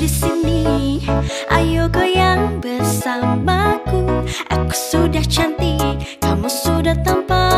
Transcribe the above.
di sini. Ayo goyang bersamaku. Aku sudah cantik Kamu sudah tampan